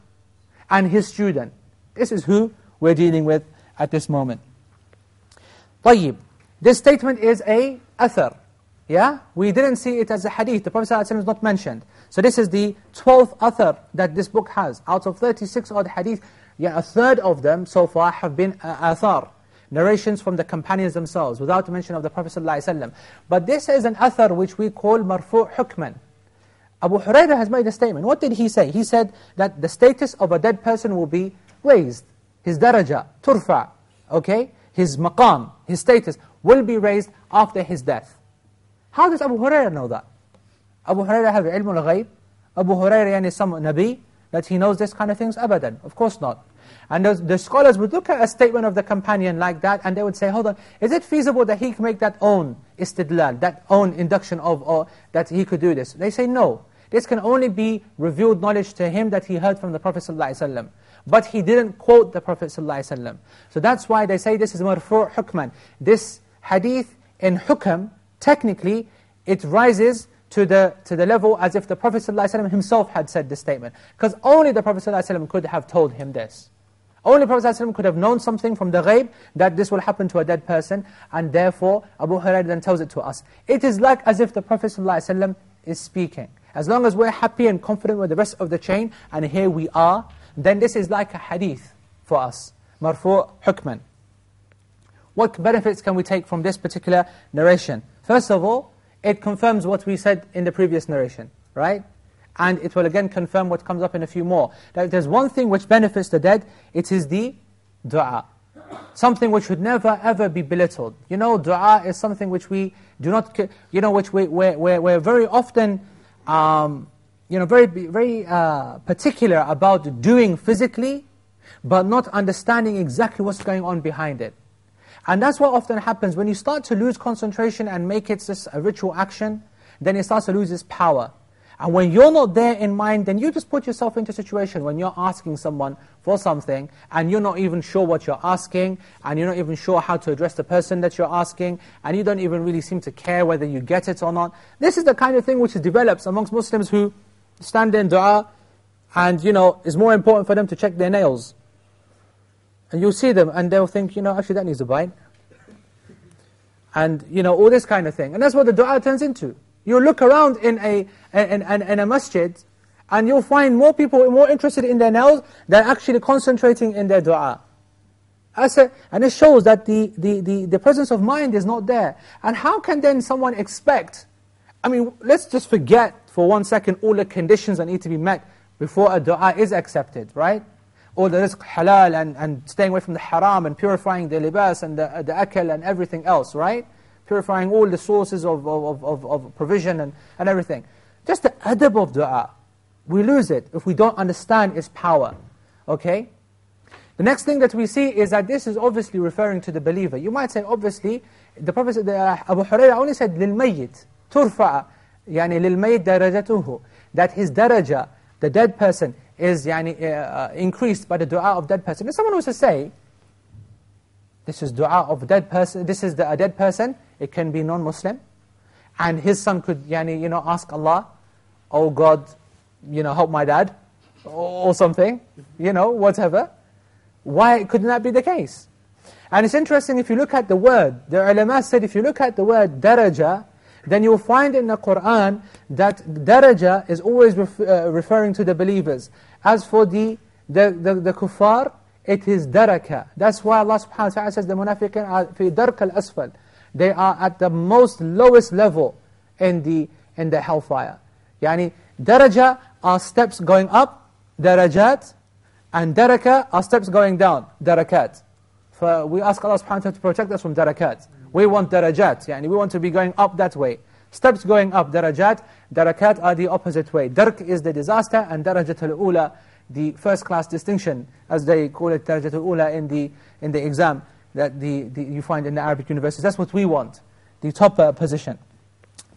and his student. This is who we're dealing with at this moment. طيب. This statement is a athar. Yeah? We didn't see it as a hadith. The Prophet ﷺ is not mentioned. So this is the 12th athar that this book has. Out of 36 odd hadith, yeah, a third of them so far have been uh, athar narrations from the companions themselves, without mention of the Prophet ﷺ. But this is an athar which we call marfu' hukman. Abu Hurairah has made a statement. What did he say? He said that the status of a dead person will be raised. His daraja, turfa, okay? His maqam, his status, will be raised after his death. How does Abu Hurairah know that? Abu Hurairah have ilm al-ghayb? Abu Hurairah yani some Nabi, that he knows this kind of things? Abadan, of course not. And those, the scholars would look at a statement of the companion like that, and they would say, hold on, is it feasible that he can make that own istidlal, that own induction of, or that he could do this? They say, no. This can only be revealed knowledge to him that he heard from the Prophet ﷺ. But he didn't quote the Prophet ﷺ. So that's why they say this is marfu' hukman. This hadith in hukm, technically, it rises to the, to the level as if the Prophet ﷺ himself had said this statement. Because only the Prophet ﷺ could have told him this. Only Prophet ﷺ could have known something from the ghaib that this will happen to a dead person, and therefore Abu Hurairah then tells it to us. It is like as if the Prophet ﷺ is speaking. As long as we're happy and confident with the rest of the chain, and here we are, then this is like a hadith for us. Marfu' hukman. What benefits can we take from this particular narration? First of all, it confirms what we said in the previous narration, right? And it will again confirm what comes up in a few more. That there's one thing which benefits the dead, it is the dua. Something which should never ever be belittled. You know, dua is something which we do not, you know, which we, we're, we're, we're very often, um, you know, very, very uh, particular about doing physically, but not understanding exactly what's going on behind it. And that's what often happens, when you start to lose concentration and make it just a ritual action, then it starts to lose its power. And when you're not there in mind, then you just put yourself into a situation when you're asking someone for something, and you're not even sure what you're asking, and you're not even sure how to address the person that you're asking, and you don't even really seem to care whether you get it or not. This is the kind of thing which develops amongst Muslims who stand in dua, and you know, it's more important for them to check their nails and you'll see them and they'll think, you know, actually that needs a bite. And, you know, all this kind of thing. And that's what the dua turns into. You look around in a, in, in, in a masjid and you'll find more people more interested in their nails than actually concentrating in their dua. And it shows that the, the, the, the presence of mind is not there. And how can then someone expect, I mean, let's just forget for one second all the conditions that need to be met before a dua is accepted, right? all the rizq halal and, and staying away from the haram and purifying the libas and the, the akal and everything else, right? Purifying all the sources of, of, of, of provision and, and everything. Just the adab of dua, we lose it if we don't understand its power, okay? The next thing that we see is that this is obviously referring to the believer. You might say, obviously, the Prophet, the, uh, Abu Hurairah only said, لِلْمَيِّت تُرْفَعَ يعني لِلْمَيِّت دَرَجَتُهُ That his daraja, the dead person, is yani, uh, increased by the dua of dead person. If someone was to say, this is dua of dead person, this is the, a dead person, it can be non-Muslim, and his son could yani, you know, ask Allah, oh God, you know, help my dad, or something, you know, whatever. Why couldn't that be the case? And it's interesting, if you look at the word, the ulama said, if you look at the word daraja, then you'll find in the Qur'an that daraja is always ref, uh, referring to the believers. As for the, the, the, the kuffar, it is daraka. That's why Allah subhanahu wa ta'ala says the munafiqin are fi dark al-asfal. They are at the most lowest level in the, in the hellfire. Yani, daraja are steps going up, darajat, and daraka are steps going down, darakat. For we ask Allah subhanahu wa ta'ala to protect us from darakat. We want darajat, yani we want to be going up that way. Steps going up, darajat, darakat are the opposite way. Dark is the disaster, and darajat al-ula, the first class distinction, as they call it, darajat al-ula in the, in the exam that the, the, you find in the Arabic universities. That's what we want, the top uh, position.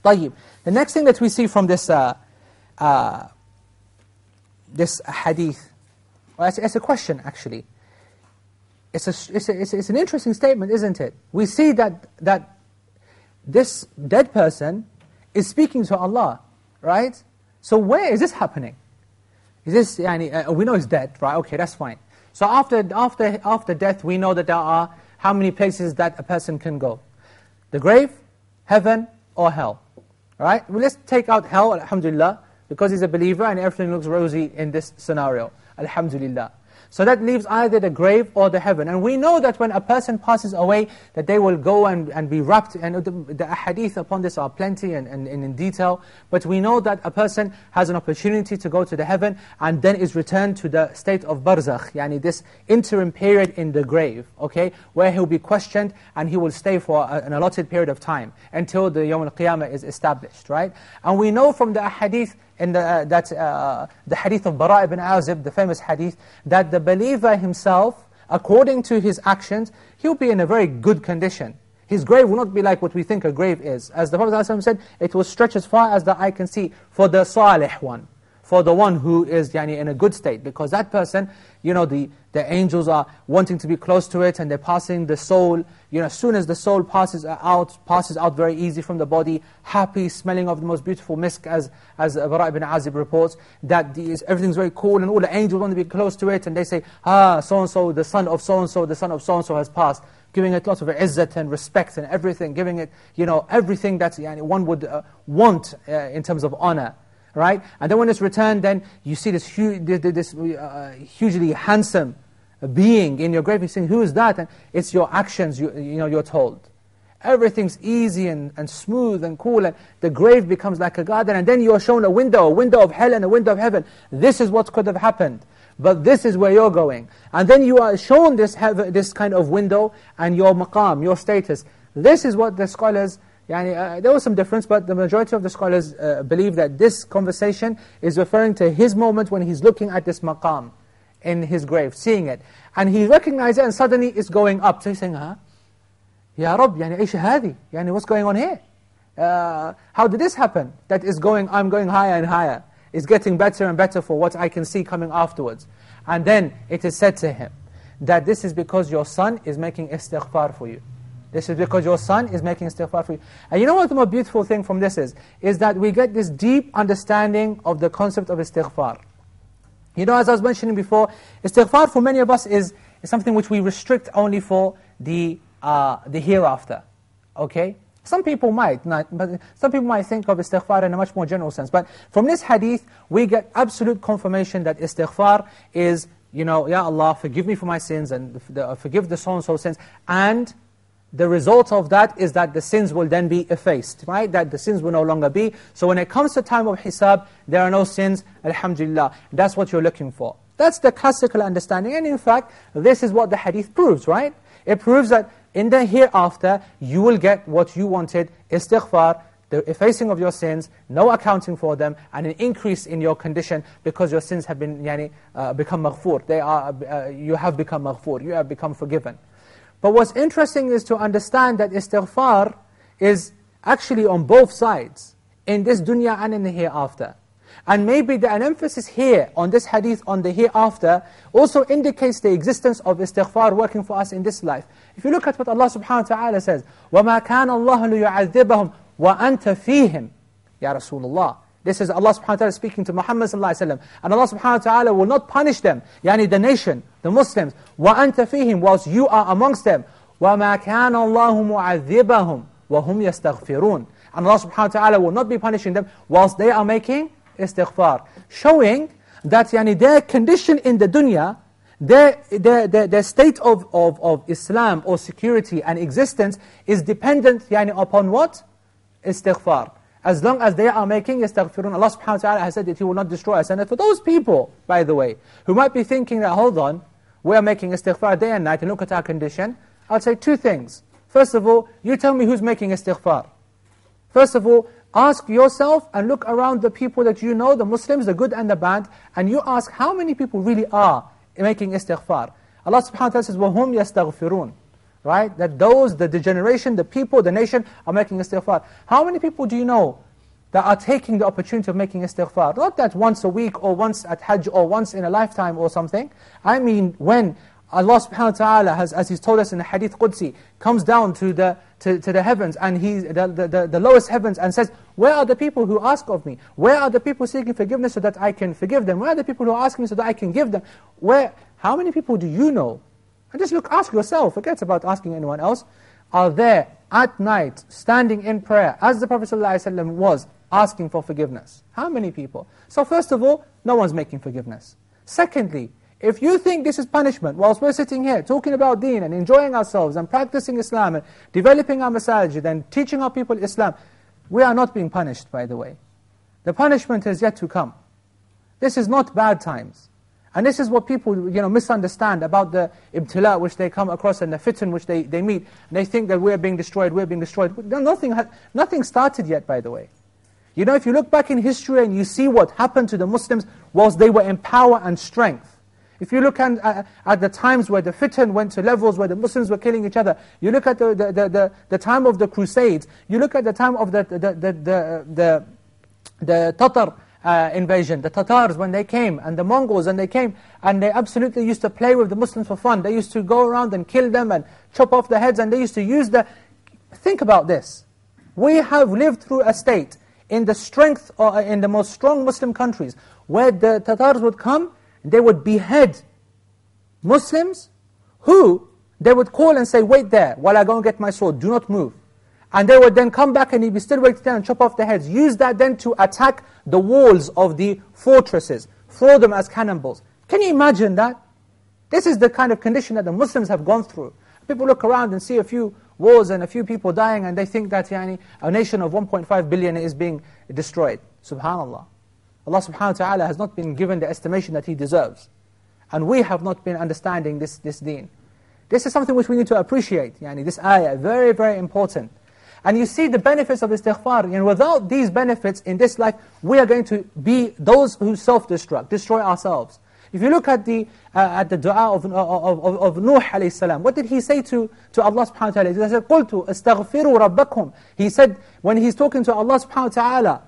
طيب. The next thing that we see from this, uh, uh, this hadith, well, it's, it's a question actually. It's, a, it's, a, it's, a, it's an interesting statement, isn't it? We see that, that this dead person is speaking to Allah, right? So where is this happening? Is this, yani, uh, we know he's dead, right? Okay, that's fine. So after, after, after death, we know that there are how many places that a person can go. The grave, heaven, or hell. Right? Well, let's take out hell, alhamdulillah, because he's a believer and everything looks rosy in this scenario. Alhamdulillah. So that leaves either the grave or the heaven. And we know that when a person passes away, that they will go and, and be wrapped, and the, the hadith upon this are plenty and, and, and in detail, but we know that a person has an opportunity to go to the heaven, and then is returned to the state of barzakh, yani this interim period in the grave, okay, where he'll be questioned, and he will stay for a, an allotted period of time, until the Yawm al-Qiyamah is established, right? And we know from the hadith in the, uh, that, uh, the hadith of Bara ibn Azib, the famous hadith, that the believer himself, according to his actions, he'll be in a very good condition. His grave will not be like what we think a grave is. As the Prophet ﷺ said, it will stretch as far as the eye can see for the salih one for the one who is yani, in a good state. Because that person, you know, the, the angels are wanting to be close to it and they're passing the soul. You know, as soon as the soul passes out, passes out very easy from the body, happy, smelling of the most beautiful misk, as, as Bara ibn Azib reports, that the, everything's very cool and all the angels want to be close to it and they say, ah, so-and-so, the son of so-and-so, the son of so-and-so has passed giving it lots of izzat and respect and everything, giving it, you know, everything that yani, one would uh, want uh, in terms of honor right? And then when it's returned, then you see this, huge, this uh, hugely handsome being in your grave. You're saying, who is that? And it's your actions, you, you know, you're told. Everything's easy and, and smooth and cool, and the grave becomes like a garden, and then you are shown a window, a window of hell and a window of heaven. This is what could have happened. But this is where you're going. And then you are shown this, this kind of window and your maqam, your status. This is what the scholars Yani, uh, there was some difference, but the majority of the scholars uh, believe that this conversation is referring to his moment when he's looking at this maqam in his grave, seeing it. And he recognizes it and suddenly it's going up. So he's saying, huh? Ya Rabb, yani, إيش هذه? Yani, what's going on here? Uh, how did this happen? That is going, I'm going higher and higher. It's getting better and better for what I can see coming afterwards. And then it is said to him, that this is because your son is making istighfar for you. This is because your son is making istighfar for you. And you know what the most beautiful thing from this is? Is that we get this deep understanding of the concept of istighfar. You know, as I was mentioning before, istighfar for many of us is, is something which we restrict only for the, uh, the hereafter. Okay? Some people might, not, but some people might think of istighfar in a much more general sense. But from this hadith, we get absolute confirmation that istighfar is, you know, Ya Allah, forgive me for my sins and forgive the so-and-so sins. And the result of that is that the sins will then be effaced, right? That the sins will no longer be. So when it comes to time of hisab, there are no sins, alhamdulillah. That's what you're looking for. That's the classical understanding. And in fact, this is what the hadith proves, right? It proves that in the hereafter, you will get what you wanted, istighfar, the effacing of your sins, no accounting for them, and an increase in your condition because your sins have been yani, uh, become maghfur. They are, uh, you have become maghfur, you have become forgiven. But what's interesting is to understand that istighfar is actually on both sides, in this dunya and in the hereafter. And maybe the, an emphasis here on this hadith on the hereafter also indicates the existence of istighfar working for us in this life. If you look at what Allah subhanahu wa ta'ala says, وَمَا كَانَ اللَّهُ لِيُعَذِّبَهُمْ وَأَنْتَ فِيهِمْ Ya Rasulullah. This is Allah subhanahu wa ta'ala speaking to Muhammad sallallahu alayhi wa sallam. And Allah subhanahu wa ta'ala will not punish them, yani the nation, the Muslims. وَأَنْتَ فِيهِمْ Whilst you are amongst them. وَمَا كَانَ اللَّهُ مُعَذِّبَهُمْ وَهُمْ يَسْتَغْفِرُونَ And Allah subhanahu wa ta'ala will not be punishing them whilst they are making istighfar. Showing that yani, their condition in the dunya, their, their, their, their state of, of, of Islam or security and existence is dependent yani, upon what? Istighfar. As long as they are making istaghfirun, Allah subhanahu wa ta'ala has said that He will not destroy us. And for those people, by the way, who might be thinking that, hold on, we are making istighfar day and night and look at our condition, I'll say two things. First of all, you tell me who's making istighfar. First of all, ask yourself and look around the people that you know, the Muslims, the good and the bad, and you ask how many people really are making istighfar. Allah subhanahu wa ta'ala says, وَهُمْ يَسْتَغْفِرُونَ right? That those, the, generation, the people, the nation are making istighfar. How many people do you know that are taking the opportunity of making istighfar? Not that once a week or once at Hajj or once in a lifetime or something. I mean when Allah subhanahu wa ta'ala has, as He's told us in the Hadith Qudsi, comes down to the, to, to the heavens and he, the, the, the lowest heavens and says, where are the people who ask of me? Where are the people seeking forgiveness so that I can forgive them? Where are the people who ask me so that I can give them? Where, how many people do you know and just look, ask yourself, forget about asking anyone else, are there at night, standing in prayer, as the Prophet ﷺ was, asking for forgiveness? How many people? So first of all, no one's making forgiveness. Secondly, If you think this is punishment, whilst we're sitting here talking about deen and enjoying ourselves and practicing Islam and developing our masajid and teaching our people Islam, we are not being punished, by the way. The punishment is yet to come. This is not bad times. And this is what people you know, misunderstand about the ibtila which they come across and the fitan which they, they meet. And they think that we're being destroyed, we're being destroyed. Nothing, nothing started yet, by the way. You know, if you look back in history and you see what happened to the Muslims whilst they were in power and strength, if you look at, uh, at the times where the fitan went to levels where the Muslims were killing each other, you look at the, the, the, the, the time of the Crusades, you look at the time of the, the, the, the, the, the Tatar uh, invasion, the Tatars when they came, and the Mongols when they came, and they absolutely used to play with the Muslims for fun. They used to go around and kill them and chop off their heads, and they used to use the... Think about this. We have lived through a state in the strength, or uh, in the most strong Muslim countries, where the Tatars would come they would behead Muslims who they would call and say, wait there while I go and get my sword, do not move. And they would then come back and he'd be still waiting there and chop off their heads. Use that then to attack the walls of the fortresses, throw them as cannonballs. Can you imagine that? This is the kind of condition that the Muslims have gone through. People look around and see a few wars and a few people dying and they think that yani, a nation of 1.5 billion is being destroyed. Subhanallah. Allah subhanahu wa ta'ala has not been given the estimation that He deserves. And we have not been understanding this, this deen. This is something which we need to appreciate. Yani this ayah, very, very important. And you see the benefits of istighfar. And without these benefits in this life, we are going to be those who self-destruct, destroy ourselves. If you look at the, uh, at the dua of, of, of, of Nuh alayhi salam, what did he say to, to Allah subhanahu wa ta'ala? He said, قُلْتُ اسْتَغْفِرُوا رَبَّكُمْ He said, when he's talking to Allah subhanahu wa ta'ala,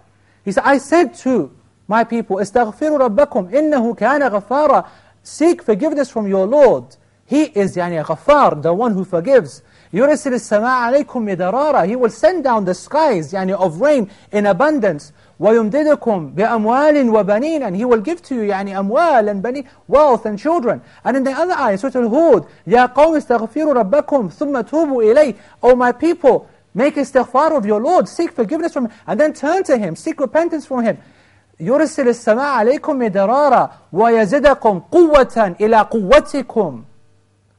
he said, I said to my people, استغفروا ربكم إنه كان غفارا Seek forgiveness from your Lord. He is يعني غفار, the one who forgives. يرسل السماء عليكم مدرارا He will send down the skies يعني of rain in abundance. ويمددكم بأموال وبنين and He will give to you يعني أموال and بنين, wealth and children. And in the other ayah, Surah Al-Hud, يا قوم استغفروا ربكم ثم توبوا إليه. O my people, make istighfar of your Lord, seek forgiveness from Him, and then turn to Him, seek repentance from Him. يرسل السماء عليكم مدرارا ويزدكم قوة إلى قوتكم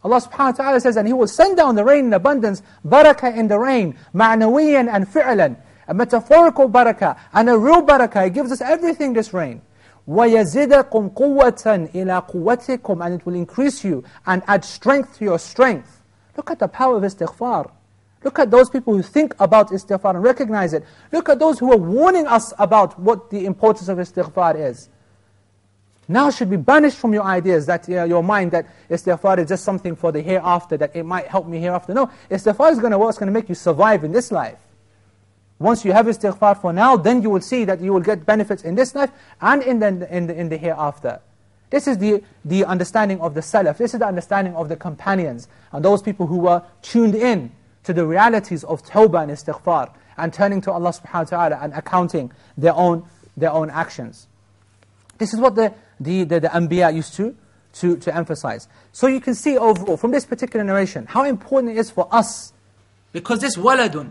Allah subhanahu wa ta'ala says, and He will send down the rain in abundance, barakah in the rain, ma'nawiyan and fi'lan, a metaphorical barakah, and a real barakah. He gives us everything, this rain. وَيَزِدَكُمْ قُوَّةً إِلَىٰ قُوَّتِكُمْ And it will increase you and add strength to your strength. Look at the power of istighfar. Look at those people who think about istighfar and recognize it. Look at those who are warning us about what the importance of istighfar is. Now should be banished from your ideas, that uh, your mind, that istighfar is just something for the hereafter, that it might help me hereafter. No, istighfar is going to work, what's going to make you survive in this life. Once you have istighfar for now, then you will see that you will get benefits in this life and in the, in the, in the hereafter. This is the, the understanding of the Salaf. This is the understanding of the companions and those people who were tuned in to the realities of tawbah and istighfar and turning to Allah subhanahu wa ta'ala and accounting their own, their own actions. This is what the, the, the, the Anbiya used to, to, to emphasize. So you can see overall, from this particular narration, how important it is for us. Because this waladun,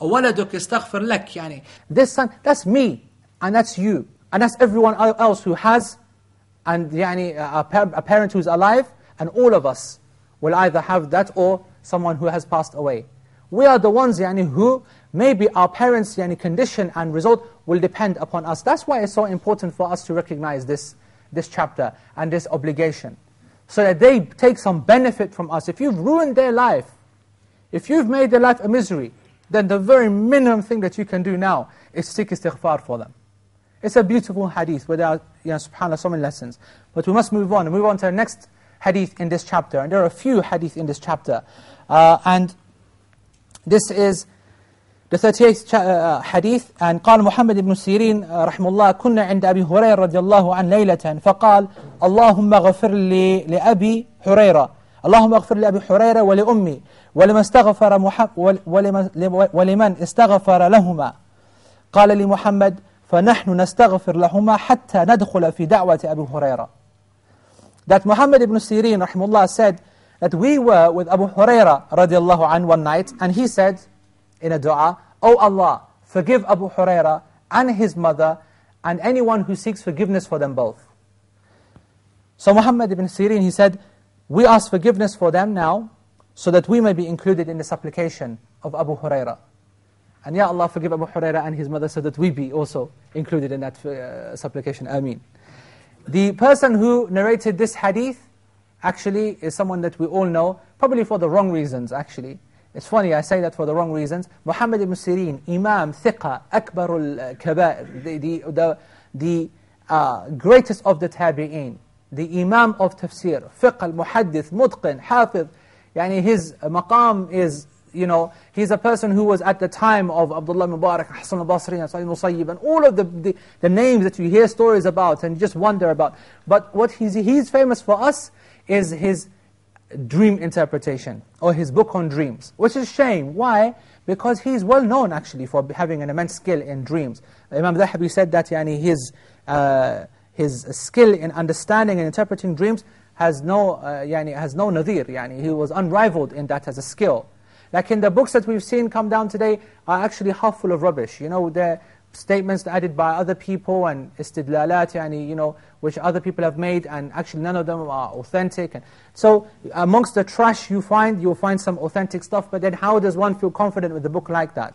waladuk istaghfir lak, yani, this son, that's me, and that's you, and that's everyone else who has, and yani, a, a parent who's alive, and all of us will either have that or someone who has passed away. We are the ones yani, who maybe our parents' yani, condition and result will depend upon us. That's why it's so important for us to recognize this, this chapter and this obligation. So that they take some benefit from us. If you've ruined their life, if you've made their life a misery, then the very minimum thing that you can do now is seek istighfar for them. It's a beautiful hadith where there are, you know, subhanAllah, so many lessons. But we must move on and move on to the next hadith in this chapter. And there are a few hadith in this chapter. Uh, and this is the 38th uh, hadith? قال محمد بن سيرين رحمه الله كنا عند أبي هريرة رضي الله عن ليلة. فقال اللهم اغفر لي لأبي هريرة. اللهم اغفر لأبي هريرة ولأمي. ولمن استغفر محمد ولمن استغفر لهما. قال لمحمد فنحن نستغفر لهما حتى ندخل في دعوة أبي هريرة. That Muhammad ibn Sirin rahimullah said that we were with Abu Huraira radiallahu an one night, and he said in a dua, O oh Allah, forgive Abu Huraira and his mother, and anyone who seeks forgiveness for them both. So Muhammad ibn Sirin, he said, we ask forgiveness for them now, so that we may be included in the supplication of Abu Huraira. And Ya Allah forgive Abu Huraira and his mother so that we be also included in that uh, supplication. Ameen. The person who narrated this hadith actually is someone that we all know, probably for the wrong reasons actually. It's funny, I say that for the wrong reasons. Muhammad ibn Sirin, Imam, Thiqa, Akbarul Kabair, the, the, the, the uh, greatest of the Tabi'een, the Imam of Tafsir, Fiqh al-Muhaddith, Mutqin, Hafiz, yani his maqam is, you know, he's a person who was at the time of Abdullah Mubarak, Hassan al-Basri, and Sa'id Musayyib, and all of the, the, the, names that you hear stories about and you just wonder about. But what he's, he's famous for us is his dream interpretation, or his book on dreams, which is shame. Why? Because he's well known actually for having an immense skill in dreams. Imam Dhahabi said that yani, his, uh, his skill in understanding and interpreting dreams has no, uh, yani, has no nadir, yani, he was unrivaled in that as a skill. Like in the books that we've seen come down today are actually half full of rubbish. You know, they're statements added by other people and istidlalat, you know, which other people have made and actually none of them are authentic. And so amongst the trash you find, you'll find some authentic stuff, but then how does one feel confident with a book like that?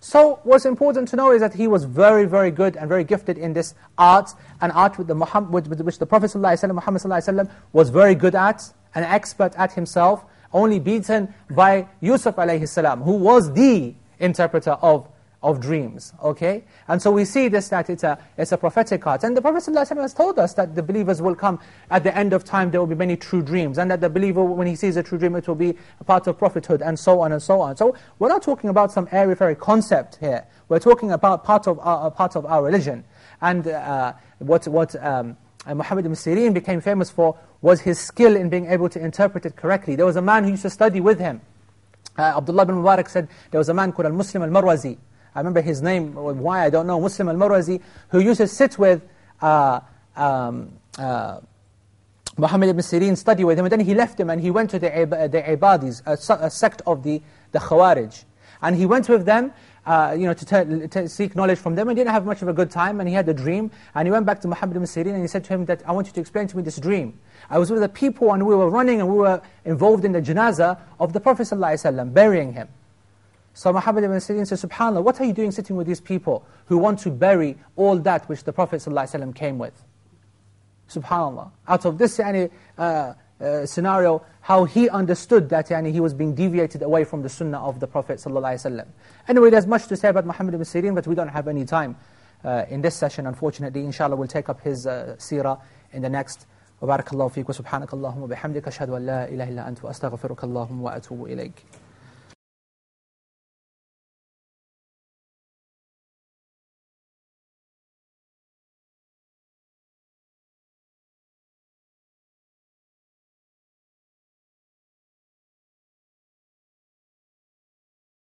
So what's important to know is that he was very, very good and very gifted in this art, an art with the Muhammad, with which the Prophet ﷺ, Muhammad ﷺ was very good at, an expert at himself, only beaten by Yusuf alayhi salam, who was the interpreter of of dreams, okay? And so we see this, that it's a, it's a prophetic art. And the Prophet ﷺ has told us that the believers will come, at the end of time there will be many true dreams, and that the believer, when he sees a true dream, it will be a part of prophethood, and so on and so on. So we're not talking about some airy-fairy concept here. We're talking about part of our, part of our religion. And uh, what, what um, Muhammad ibn Sirin became famous for was his skill in being able to interpret it correctly. There was a man who used to study with him. Uh, Abdullah ibn Mubarak said, there was a man called Al-Muslim Al-Marwazi, I remember his name, why I don't know, Muslim al-Marwazi, who used to sit with uh, um, uh, Muhammad ibn Sirin, study with him, and then he left him and he went to the, the Ibadis, a, a sect of the, the Khawarij. And he went with them, uh, you know, to, to, seek knowledge from them, and didn't have much of a good time, and he had a dream, and he went back to Muhammad ibn Sirin, and he said to him that, I want you to explain to me this dream. I was with the people, and we were running, and we were involved in the janazah of the Prophet ﷺ, burying him. So Muhammad ibn Sirin says, SubhanAllah, what are you doing sitting with these people who want to bury all that which the Prophet ﷺ came with? SubhanAllah. Out of this yani, uh, uh, scenario, how he understood that yani, he was being deviated away from the sunnah of the Prophet ﷺ. Anyway, there's much to say about Muhammad ibn Sirin, but we don't have any time uh, in this session, unfortunately. Inshallah, we'll take up his uh, seerah in the next. وبارك الله فيك وسبحانك اللهم وبحمدك أشهد أن لا إله إلا أنت وأستغفرك اللهم وأتوب إليك